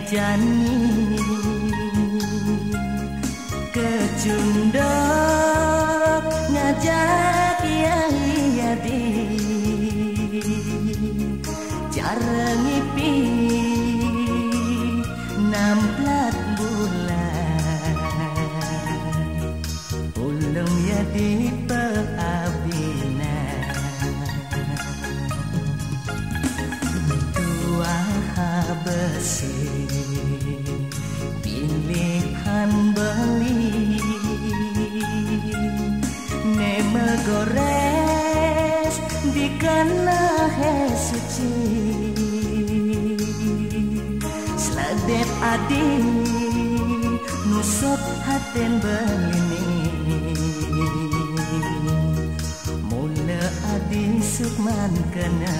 Jani kecundok ngajak yadi cara ngipi namplat bulan. Ulung yadi peabina adi nusop haten belini Mula adi sukman kena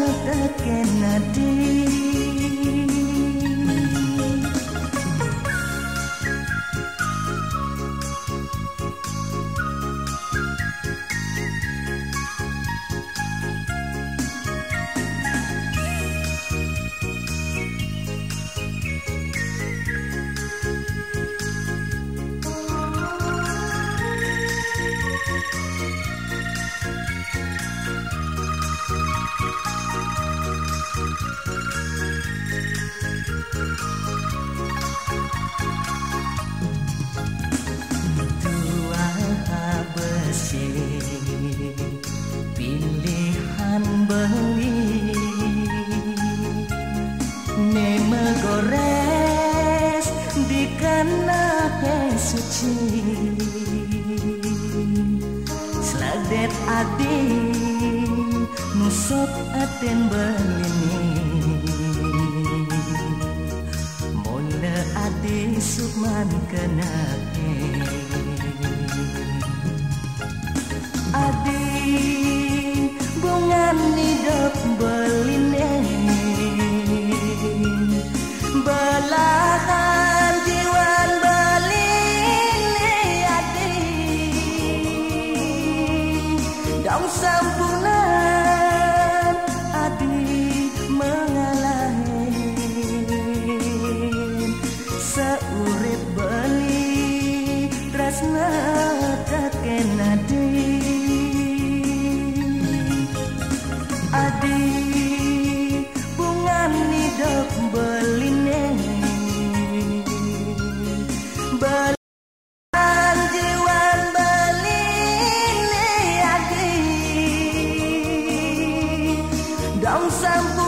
mata kenadi suci Seladet adi nusop aten belini Mula adi sukman kenake tresnatake nadi adi bunga nidok beline belan jiwan beline adi dong sampai.